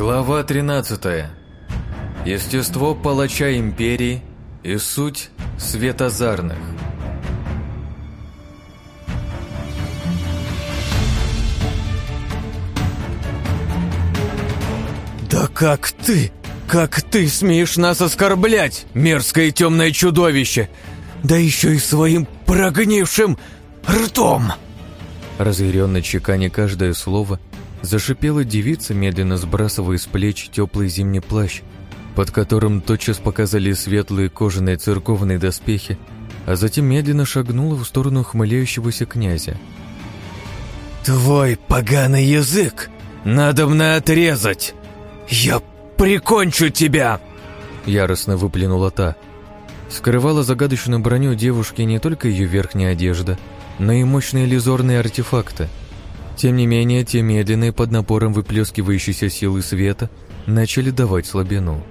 Глава 13. Естество палача империи и суть светозарных. «Да как ты? Как ты смеешь нас оскорблять, мерзкое темное чудовище? Да еще и своим прогнившим ртом!» Разъяренно чеканя каждое слово, Зашипела девица, медленно сбрасывая с плеч теплый зимний плащ, под которым тотчас показали светлые кожаные церковные доспехи, а затем медленно шагнула в сторону хмыляющегося князя. «Твой поганый язык надо мне отрезать! Я прикончу тебя!» Яростно выплюнула та. Скрывала загадочную броню девушки не только ее верхняя одежда, но и мощные иллюзорные артефакты – тем не менее, те медленные под напором выплескивающейся силы света начали давать слабину.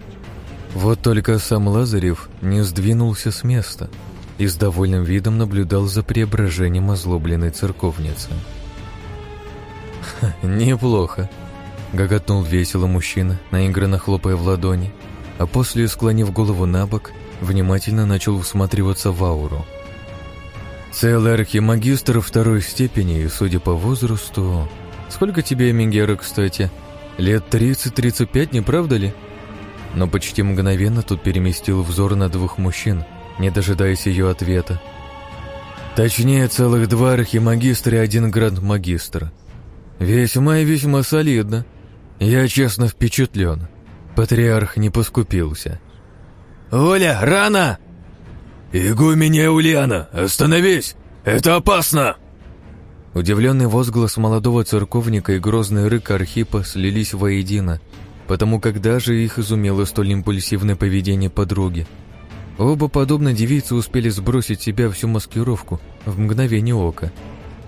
Вот только сам Лазарев не сдвинулся с места и с довольным видом наблюдал за преображением озлобленной церковницы. «Неплохо», — гоготнул весело мужчина, наигранно хлопая в ладони, а после, склонив голову на бок, внимательно начал всматриваться в ауру — Целый архимагистр второй степени, и, судя по возрасту... Сколько тебе, Мегера, кстати? Лет 30-35, не правда ли? Но почти мгновенно тут переместил взор на двух мужчин, не дожидаясь ее ответа. Точнее, целых два архимагистра и один гранд-магистр. Весьма и весьма солидно. Я честно впечатлен. Патриарх не поскупился. «Оля, рано!» «Игуменя Ульяна, остановись! Это опасно!» Удивленный возглас молодого церковника и грозный рык Архипа слились воедино, потому как даже их изумело столь импульсивное поведение подруги. Оба, подобно девице, успели сбросить себя всю маскировку в мгновение ока.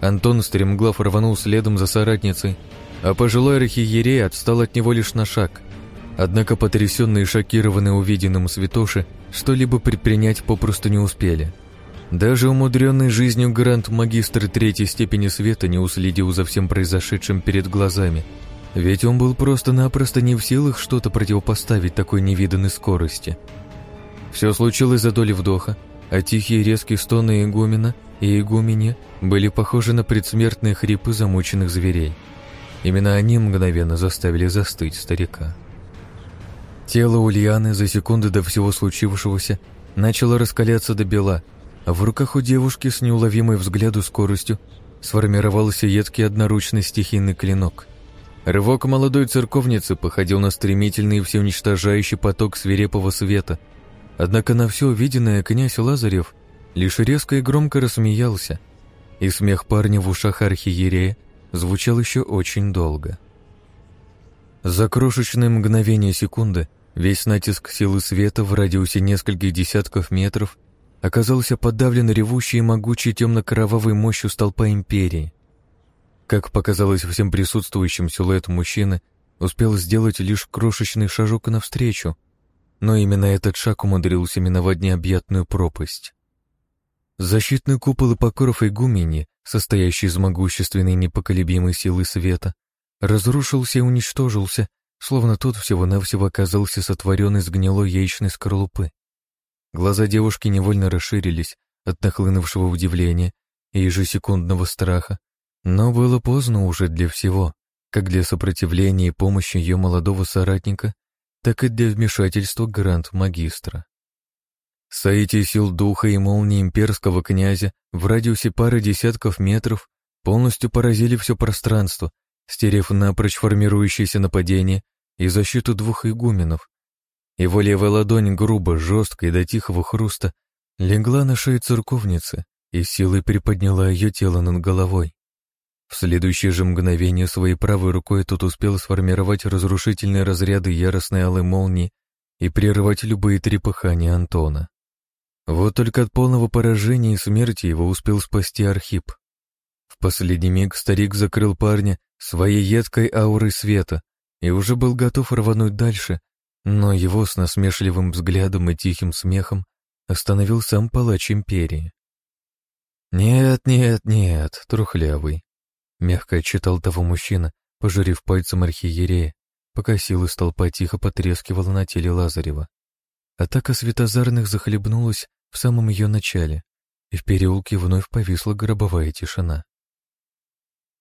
Антон стремглав рванул следом за соратницей, а пожилой архиерей отстал от него лишь на шаг. Однако потрясенные и шокированные увиденным святоши что-либо предпринять попросту не успели. Даже умудренный жизнью грант-магистр третьей степени света не уследил за всем произошедшим перед глазами, ведь он был просто-напросто не в силах что-то противопоставить такой невиданной скорости. Все случилось за доли вдоха, а тихие резкие стоны игумена и игумене были похожи на предсмертные хрипы замученных зверей. Именно они мгновенно заставили застыть старика. Тело Ульяны за секунды до всего случившегося начало раскаляться до бела, а в руках у девушки с неуловимой взгляду скоростью сформировался едкий одноручный стихийный клинок. Рывок молодой церковницы походил на стремительный и всеуничтожающий поток свирепого света. Однако на все увиденное князь Лазарев лишь резко и громко рассмеялся, и смех парня в ушах архиерея звучал еще очень долго. За крошечное мгновение секунды Весь натиск силы света в радиусе нескольких десятков метров оказался подавлен ревущей и могучей темно-кровавой мощью столпа Империи. Как показалось всем присутствующим, силуэт мужчины успел сделать лишь крошечный шажок навстречу, но именно этот шаг умудрился миновать необъятную пропасть. Защитный купол и покров игумени, состоящий из могущественной непоколебимой силы света, разрушился и уничтожился словно тот всего-навсего оказался сотворен из гнилой яичной скорлупы. Глаза девушки невольно расширились от нахлынувшего удивления и ежесекундного страха, но было поздно уже для всего, как для сопротивления и помощи ее молодого соратника, так и для вмешательства грант-магистра. Соитие сил духа и молнии имперского князя в радиусе пары десятков метров полностью поразили все пространство, стерев напрочь формирующееся нападение и защиту двух игуменов. Его левая ладонь грубо, жестко и до тихого хруста легла на шею церковницы и силой приподняла ее тело над головой. В следующее же мгновение своей правой рукой тут успел сформировать разрушительные разряды яростной алой молнии и прервать любые трепыхания Антона. Вот только от полного поражения и смерти его успел спасти Архип. В последний миг старик закрыл парня своей едкой аурой света, и уже был готов рвануть дальше, но его с насмешливым взглядом и тихим смехом остановил сам палач империи. «Нет, нет, нет, трухлявый», — мягко отчитал того мужчина, пожурив пальцем архиерея пока силы столпа тихо потрескивала на теле Лазарева. Атака светозарных захлебнулась в самом ее начале, и в переулке вновь повисла гробовая тишина.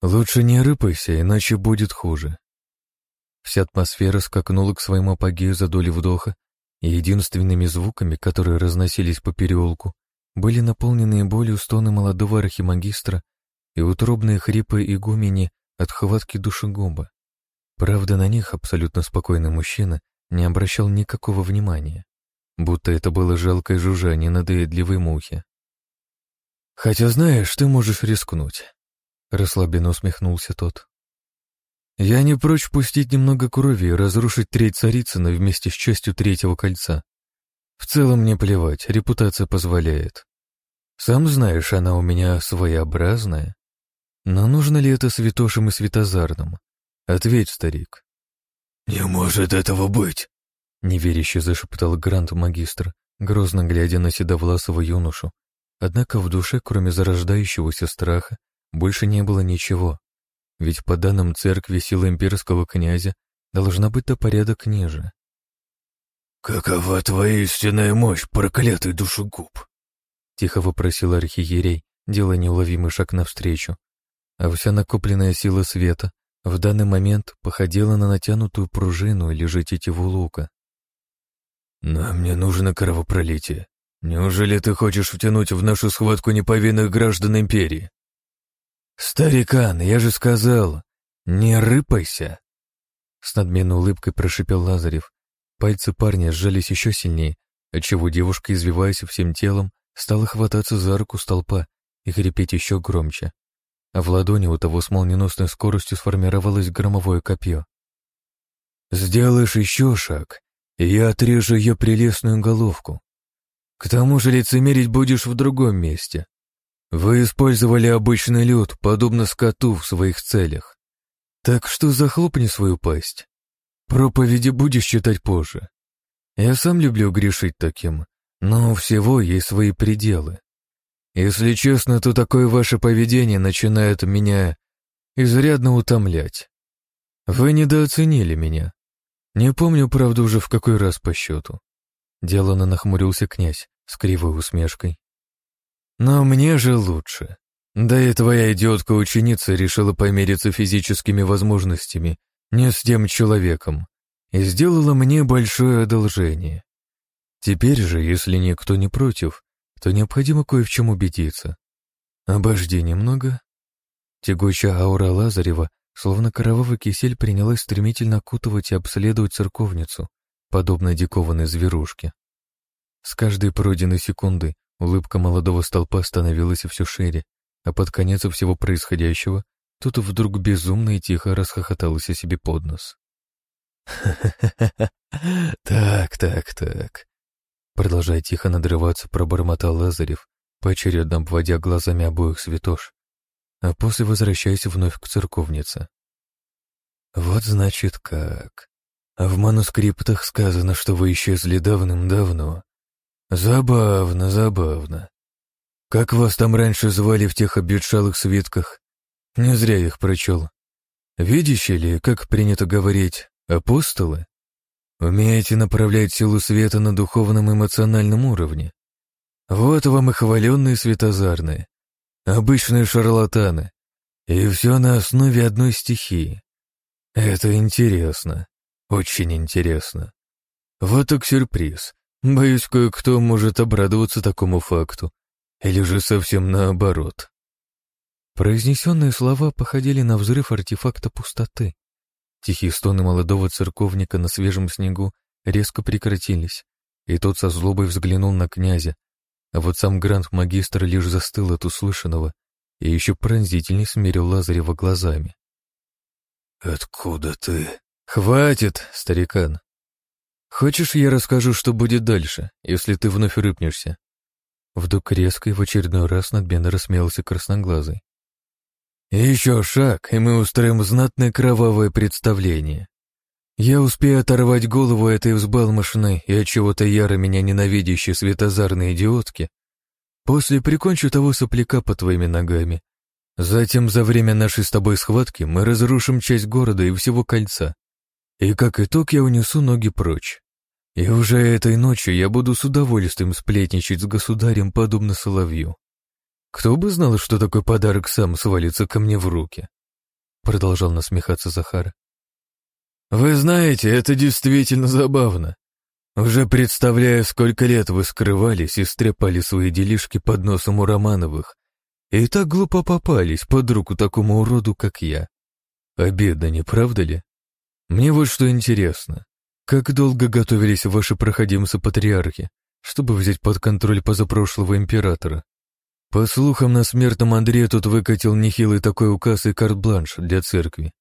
«Лучше не рыпайся, иначе будет хуже». Вся атмосфера скакнула к своему апогею за доли вдоха, и единственными звуками, которые разносились по переулку, были наполненные болью стоны молодого архимагистра и утробные хрипы игумени от хватки душегуба. Правда, на них абсолютно спокойный мужчина не обращал никакого внимания, будто это было жалкое жужжание надоедливой мухи. «Хотя знаешь, ты можешь рискнуть», — расслабленно усмехнулся тот. «Я не прочь пустить немного крови и разрушить треть Царицына вместе с частью третьего кольца. В целом мне плевать, репутация позволяет. Сам знаешь, она у меня своеобразная. Но нужно ли это святошим и светозарным? Ответь, старик». «Не может этого быть!» — неверяще зашептал Грант-магистр, грозно глядя на седовласого юношу, Однако в душе, кроме зарождающегося страха, больше не было ничего. Ведь по данным церкви сила имперского князя должна быть до порядок ниже. «Какова твоя истинная мощь, проклятый душегуб?» Тихо вопросил архиерей, делая неуловимый шаг навстречу. А вся накопленная сила света в данный момент походила на натянутую пружину или же тетиву лука. «Нам не нужно кровопролитие. Неужели ты хочешь втянуть в нашу схватку неповинных граждан империи? Старикан, я же сказал, не рыпайся. С надменной улыбкой прошипел Лазарев. Пальцы парня сжались еще сильнее, отчего девушка, извиваясь всем телом, стала хвататься за руку столпа и хрипеть еще громче. А в ладони у того с молниеносной скоростью сформировалось громовое копье. «Сделаешь еще шаг, и я отрежу ее прелестную головку. К тому же лицемерить будешь в другом месте. Вы использовали обычный лед, подобно скоту в своих целях. Так что захлопни свою пасть. Проповеди будешь читать позже. Я сам люблю грешить таким, но у всего есть свои пределы. Если честно, то такое ваше поведение начинает меня изрядно утомлять. Вы недооценили меня. Не помню, правда, уже в какой раз по счету. Делано нахмурился князь с кривой усмешкой. «Но мне же лучше. Да и твоя идиотка-ученица решила помериться физическими возможностями не с тем человеком и сделала мне большое одолжение. Теперь же, если никто не против, то необходимо кое в чем убедиться. Обожди немного». Тягучая аура Лазарева, словно кровавый кисель, принялась стремительно окутывать и обследовать церковницу, подобно дикованной зверушке. С каждой пройденной секунды улыбка молодого столпа становилась все шире, а под конец всего происходящего тут вдруг безумно и тихо расхохотался себе под нос. так, так, так», Продолжая тихо надрываться, пробормотал Лазарев, поочередно обводя глазами обоих святош, а после возвращаясь вновь к церковнице. «Вот значит как. А в манускриптах сказано, что вы исчезли давным-давно. Забавно, забавно. Как вас там раньше звали в тех обветшалых свитках? Не зря их прочел. Видящие ли, как принято говорить, апостолы? Умеете направлять силу света на духовном эмоциональном уровне? Вот вам и хваленные светозарные, обычные шарлатаны. И все на основе одной стихии. Это интересно. Очень интересно. Вот так сюрприз. Боюсь, кое-кто может обрадоваться такому факту. Или же совсем наоборот. Произнесенные слова походили на взрыв артефакта пустоты. Тихие стоны молодого церковника на свежем снегу резко прекратились, и тот со злобой взглянул на князя, а вот сам грант-магистр лишь застыл от услышанного и еще пронзительней смерил Лазарева глазами. «Откуда ты?» «Хватит, старикан. Хочешь, я расскажу, что будет дальше, если ты вновь рыпнешься?» Вдруг резко и в очередной раз надменно рассмеялся красноглазый. «Еще шаг, и мы устроим знатное кровавое представление. Я успею оторвать голову этой взбалмошной и от чего-то яро меня ненавидящей светозарной идиотки. После прикончу того сопляка по твоими ногами. Затем за время нашей с тобой схватки мы разрушим часть города и всего кольца. И как итог я унесу ноги прочь. И уже этой ночью я буду с удовольствием сплетничать с государем, подобно соловью. Кто бы знал, что такой подарок сам свалится ко мне в руки? Продолжал насмехаться Захар. Вы знаете, это действительно забавно. Уже представляю, сколько лет вы скрывались и стряпали свои делишки под носом у Романовых, и так глупо попались под руку такому уроду, как я. Обидно, не правда ли? Мне вот что интересно. Как долго готовились ваши проходимцы-патриархи, чтобы взять под контроль позапрошлого императора? По слухам, на смертном Андре тут выкатил нехилый такой указ и карт-бланш для церкви.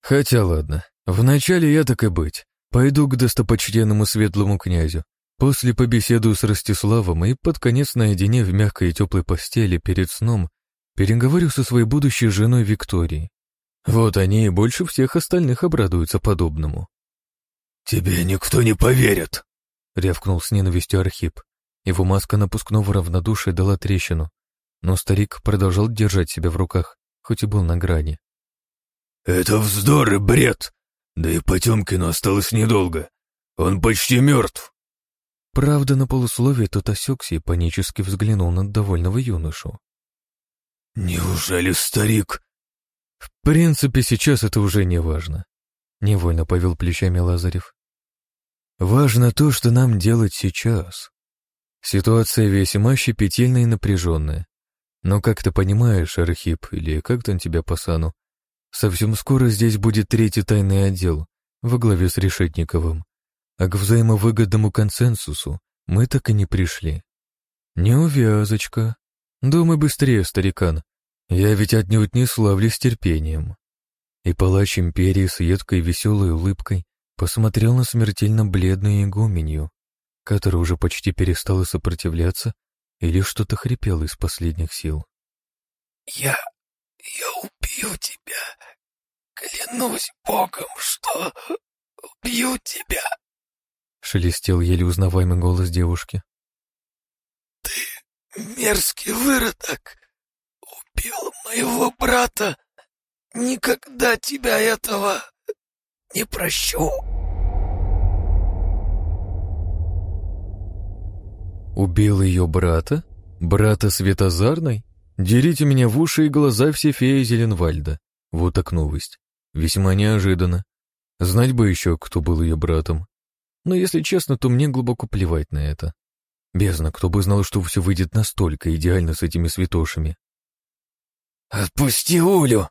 Хотя ладно, вначале я так и быть. Пойду к достопочтенному светлому князю, После побеседую с Ростиславом и под конец наедине в мягкой и теплой постели перед сном переговорю со своей будущей женой Викторией. Вот они и больше всех остальных обрадуются подобному. «Тебе никто не поверит!» — рявкнул с ненавистью Архип. Его маска напускного равнодушия дала трещину, но старик продолжал держать себя в руках, хоть и был на грани. «Это вздор и бред! Да и Потемкину осталось недолго. Он почти мертв!» Правда, на полусловие тот осекся и панически взглянул на довольного юношу. «Неужели старик?» «В принципе, сейчас это уже не важно», — невольно повел плечами Лазарев. «Важно то, что нам делать сейчас. Ситуация весьма щепетильная и напряженная. Но, как ты понимаешь, Архип, или как там тебя по сану, совсем скоро здесь будет третий тайный отдел во главе с Решетниковым а к взаимовыгодному консенсусу мы так и не пришли. Неувязочка. Думай быстрее, старикан. Я ведь отнюдь не славлюсь терпением. И палач империи с едкой веселой улыбкой посмотрел на смертельно бледную игуменью, которая уже почти перестала сопротивляться или что-то хрипела из последних сил. «Я... я убью тебя. Клянусь Богом, что убью тебя!» шелестел еле узнаваемый голос девушки. «Ты, мерзкий выродок, убил моего брата. Никогда тебя этого не прощу». Убил ее брата? Брата Светозарной? Дерите меня в уши и глаза все феи Зеленвальда. Вот так новость. Весьма неожиданно. Знать бы еще, кто был ее братом но, если честно, то мне глубоко плевать на это. Бездна, кто бы знал, что все выйдет настолько идеально с этими святошами. «Отпусти Улю!»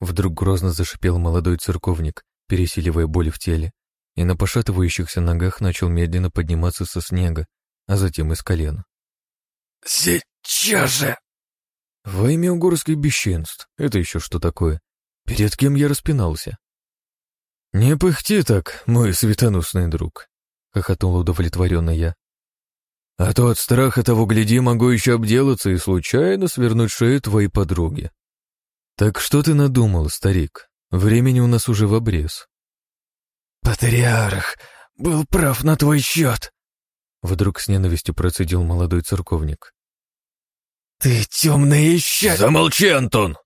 Вдруг грозно зашипел молодой церковник, пересиливая боль в теле, и на пошатывающихся ногах начал медленно подниматься со снега, а затем из колена. «Сейчас же!» Во имя угорских бесчинств, это еще что такое? Перед кем я распинался? «Не пыхти так, мой светоносный друг», — хохотнул удовлетворенно я. «А то от страха того, гляди, могу еще обделаться и случайно свернуть шею твоей подруги. Так что ты надумал, старик? Времени у нас уже в обрез». «Патриарх был прав на твой счет», — вдруг с ненавистью процедил молодой церковник. «Ты темный ища...» «Замолчи, Антон!»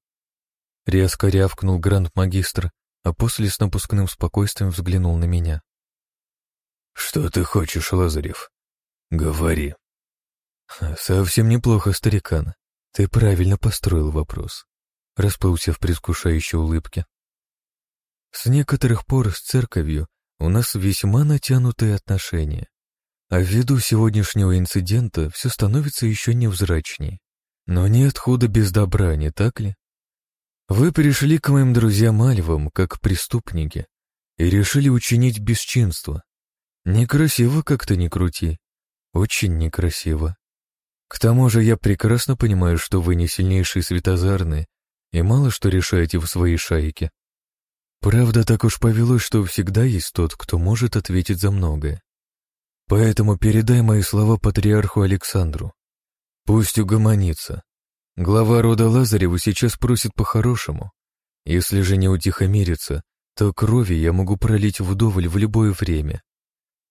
Резко рявкнул гранд-магистр, а после с напускным спокойствием взглянул на меня. «Что ты хочешь, Лазарев? Говори». «Совсем неплохо, старикан. Ты правильно построил вопрос», — расплылся в предвкушающей улыбке. «С некоторых пор с церковью у нас весьма натянутые отношения, а ввиду сегодняшнего инцидента все становится еще невзрачнее. Но нет худа без добра, не так ли?» Вы пришли к моим друзьям Альвам как преступники и решили учинить бесчинство. Некрасиво как-то не крути. Очень некрасиво. К тому же я прекрасно понимаю, что вы не сильнейшие светозарные и мало что решаете в своей шайке. Правда, так уж повелось, что всегда есть тот, кто может ответить за многое. Поэтому передай мои слова патриарху Александру. Пусть угомонится, Глава рода Лазареву сейчас просит по-хорошему. Если же не утихомирится, то крови я могу пролить вдоволь в любое время.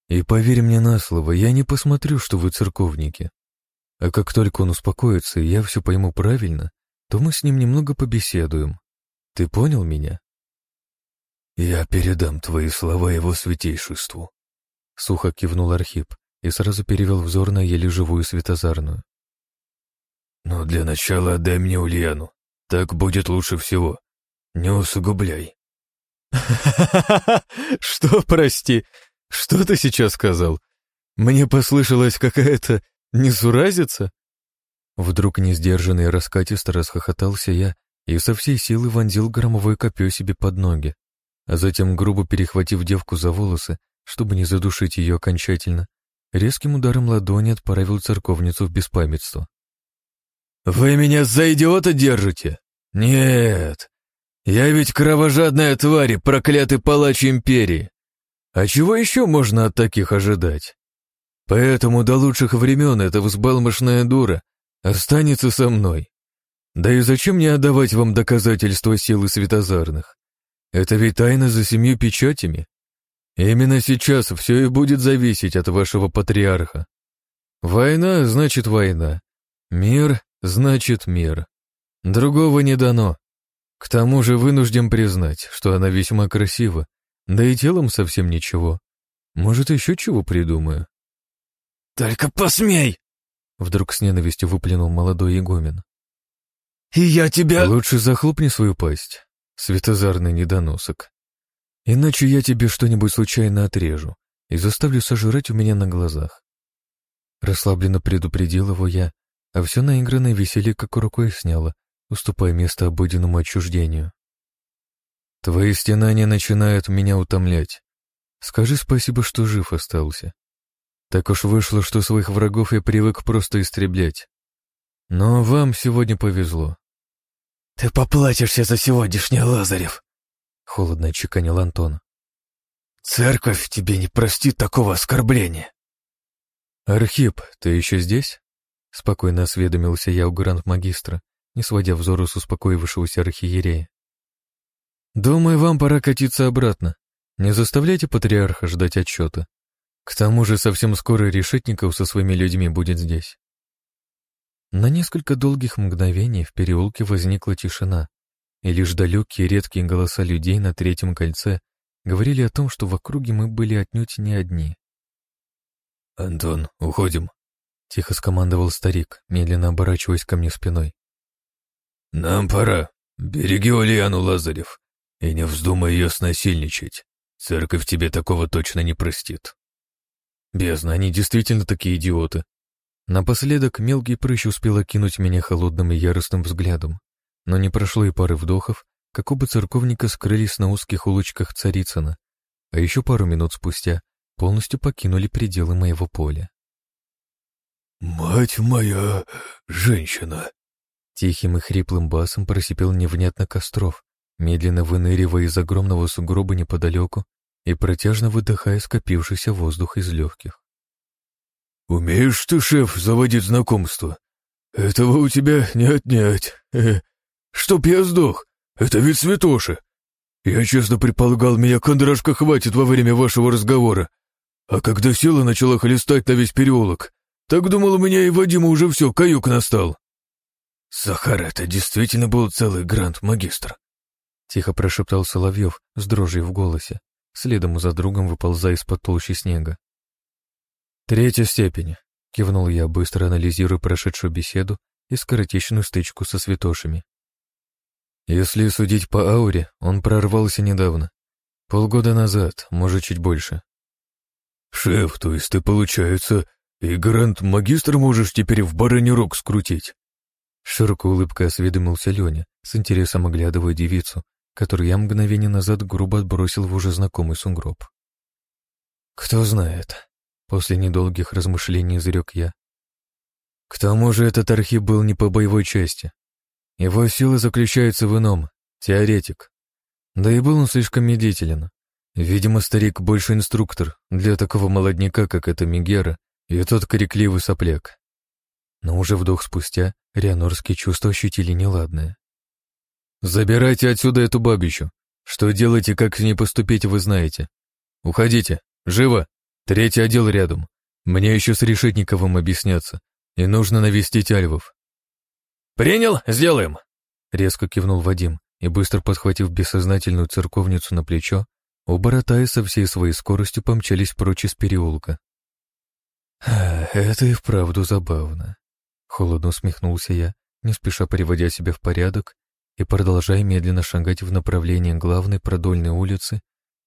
И поверь мне на слово, я не посмотрю, что вы церковники. А как только он успокоится, и я все пойму правильно, то мы с ним немного побеседуем. Ты понял меня? «Я передам твои слова его святейшеству», — сухо кивнул Архип и сразу перевел взор на еле живую светозарную. «Но для начала отдай мне Ульяну. Так будет лучше всего. Не усугубляй». Что, прости? Что ты сейчас сказал? Мне послышалась какая-то несуразица? Вдруг несдержанный раскатисто расхохотался я и со всей силы вонзил громовое копье себе под ноги, а затем, грубо перехватив девку за волосы, чтобы не задушить ее окончательно, резким ударом ладони отправил церковницу в беспамятство. «Вы меня за идиота держите? Нет, я ведь кровожадная тварь, проклятый палач империи. А чего еще можно от таких ожидать? Поэтому до лучших времен эта взбалмошная дура останется со мной. Да и зачем мне отдавать вам доказательства силы светозарных? Это ведь тайна за семью печатями. Именно сейчас все и будет зависеть от вашего патриарха. Война значит война. Мир значит мир. Другого не дано. К тому же вынужден признать, что она весьма красива, да и телом совсем ничего. Может, еще чего придумаю. «Только посмей!» Вдруг с ненавистью выплюнул молодой игумен. «И я тебя...» «Лучше захлопни свою пасть, светозарный недоносок. Иначе я тебе что-нибудь случайно отрежу и заставлю сожрать у меня на глазах». Расслабленно предупредил его я, а все наигранное веселье как рукой сняло, уступая место обыденному отчуждению. Твои стенания начинают меня утомлять. Скажи спасибо, что жив остался. Так уж вышло, что своих врагов я привык просто истреблять. Но вам сегодня повезло. «Ты поплатишься за сегодняшнее, Лазарев!» — холодно чеканил Антон. «Церковь тебе не простит такого оскорбления!» «Архип, ты еще здесь?» — спокойно осведомился я у гранд-магистра, не сводя взору с успокоившегося архиерея. «Думаю, вам пора катиться обратно. Не заставляйте патриарха ждать отчета. К тому же совсем скоро Решетников со своими людьми будет здесь». На несколько долгих мгновений в переулке возникла тишина, и лишь далекие редкие голоса людей на третьем кольце говорили о том, что в округе мы были отнюдь не одни. «Антон, уходим», — тихо скомандовал старик, медленно оборачиваясь ко мне спиной. «Нам пора. Береги Ульяну, Лазарев, и не вздумай ее снасильничать. Церковь тебе такого точно не простит». Бездна, они действительно такие идиоты. Напоследок мелкий прыщ успел окинуть меня холодным и яростным взглядом, но не прошло и пары вдохов, как оба церковника скрылись на узких улочках Царицына, а еще пару минут спустя полностью покинули пределы моего поля. «Мать моя женщина!» Тихим и хриплым басом просипел невнятно Костров, медленно выныривая из огромного сугроба неподалеку и протяжно выдыхая скопившийся воздух из легких. «Умеешь ты, шеф, заводить знакомство? Этого у тебя не отнять. Э, чтоб я сдох, это ведь святоши. Я честно предполагал, меня кондрашка хватит во время вашего разговора. А когда сила начала хлестать на весь переулок, так думал, у меня и Вадима уже все, каюк настал. «Сахар, это действительно был целый гранд-магистр», — тихо прошептал Соловьев с дрожью в голосе, следом за другом выползая из-под толщи снега. «Третья степень», — кивнул я, быстро анализируя прошедшую беседу и скоротечную стычку со святошами. Если судить по ауре, он прорвался недавно. Полгода назад, может, чуть больше. «Шеф, то есть ты, получается, и гранд-магистр можешь теперь в бараний рог скрутить?» Широкой улыбкой осведомился Леня, с интересом оглядывая девицу, которую я мгновение назад грубо отбросил в уже знакомый сугроб. «Кто знает», — после недолгих размышлений изрек я. «К тому же этот архив был не по боевой части. Его сила заключается в ином, теоретик. Да и был он слишком медлителен. Видимо, старик больше инструктор для такого молодняка, как эта Мегера и тот крикливый сопляк. Но уже вдох спустя Рианорские чувства ощутили неладное. «Забирайте отсюда эту бабищу. Что делаете, как с ней поступить, вы знаете. Уходите. Живо. Третий отдел рядом. Мне еще с Решетниковым объясняться. И нужно навестить Альвов». «Принял? Сделаем!» Резко кивнул Вадим и, быстро подхватив бессознательную церковницу на плечо, оба ротая со всей своей скоростью помчались прочь из переулка. «Это и вправду забавно», — холодно усмехнулся я, не спеша приводя себя в порядок и продолжая медленно шагать в направлении главной продольной улицы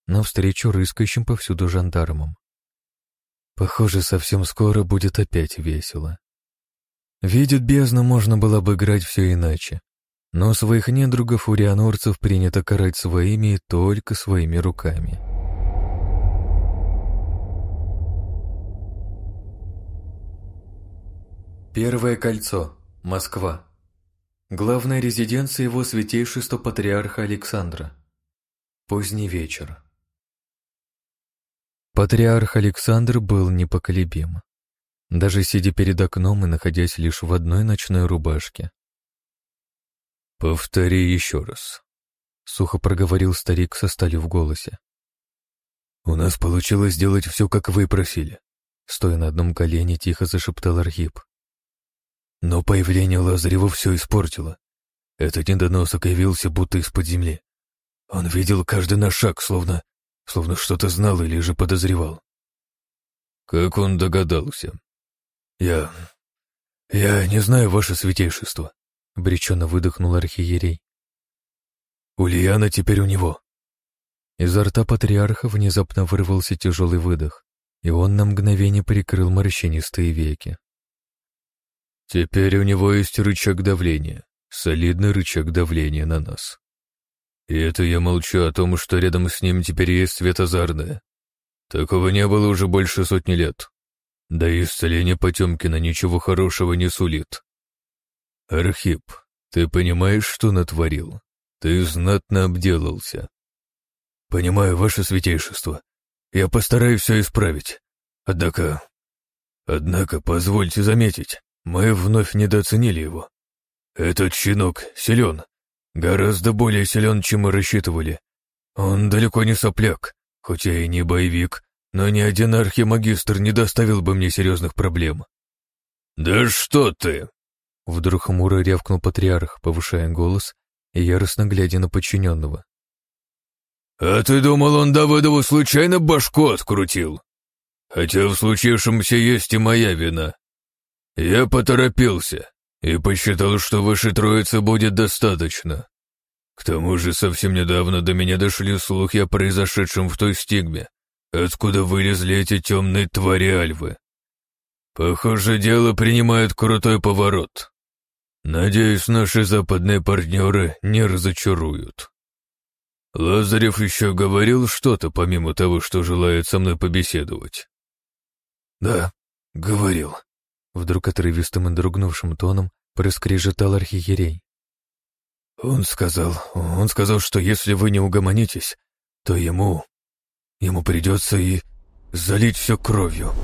навстречу рыскающим повсюду жандармам. Похоже, совсем скоро будет опять весело. Видит бездну, можно было бы играть все иначе. Но своих недругов у рианорцев принято карать своими и только своими руками. Первое кольцо. Москва. Главная резиденция его святейшества патриарха Александра. Поздний вечер. Патриарх Александр был непоколебим. Даже сидя перед окном и находясь лишь в одной ночной рубашке. «Повтори еще раз», — сухо проговорил старик со сталью в голосе. «У нас получилось сделать все, как вы просили», — стоя на одном колене, тихо зашептал Архип. «Но появление Лазарева все испортило. Этот недоносок явился будто из-под земли. Он видел каждый наш шаг, словно... словно что-то знал или же подозревал». «Как он догадался?» «Я... я не знаю, ваше святейшество», обреченно выдохнул архиерей. «Ульяна теперь у него». Изо рта патриарха внезапно вырвался тяжелый выдох, и он на мгновение прикрыл морщинистые веки. «Теперь у него есть рычаг давления, солидный рычаг давления на нас. И это я молчу о том, что рядом с ним теперь есть Светозарная. Такого не было уже больше сотни лет. Да и исцеление Потемкина ничего хорошего не сулит. «Архип, ты понимаешь, что натворил? Ты знатно обделался». «Понимаю, ваше святейшество. Я постараюсь все исправить. Однако... Однако, позвольте заметить, мы вновь недооценили его. Этот щенок силен, гораздо более силен, чем мы рассчитывали. Он далеко не сопляк, хоть я и не боевик, но ни один архимагистр не доставил бы мне серьезных проблем». «Да что ты!» Вдруг хмуро рявкнул патриарх, повышая голос и яростно глядя на подчиненного. «А ты думал, он Давыдову случайно башку открутил? Хотя в случившемся есть и моя вина. Я поторопился и посчитал, что вашей троицы будет достаточно. К тому же совсем недавно до меня дошли слухи о произошедшем в той стигме, откуда вылезли эти темные твари Альвы. Похоже, дело принимает крутой поворот. Надеюсь, наши западные партнеры не разочаруют. Лазарев еще говорил что-то, помимо того, что желает со мной побеседовать. Да, говорил. Вдруг отрывистым и дрогнувшим тоном проскрежетал архиерей. Он сказал, он сказал, что если вы не угомонитесь, то ему, ему придется и залить все кровью.